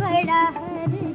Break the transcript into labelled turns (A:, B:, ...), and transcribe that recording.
A: बड़ा हर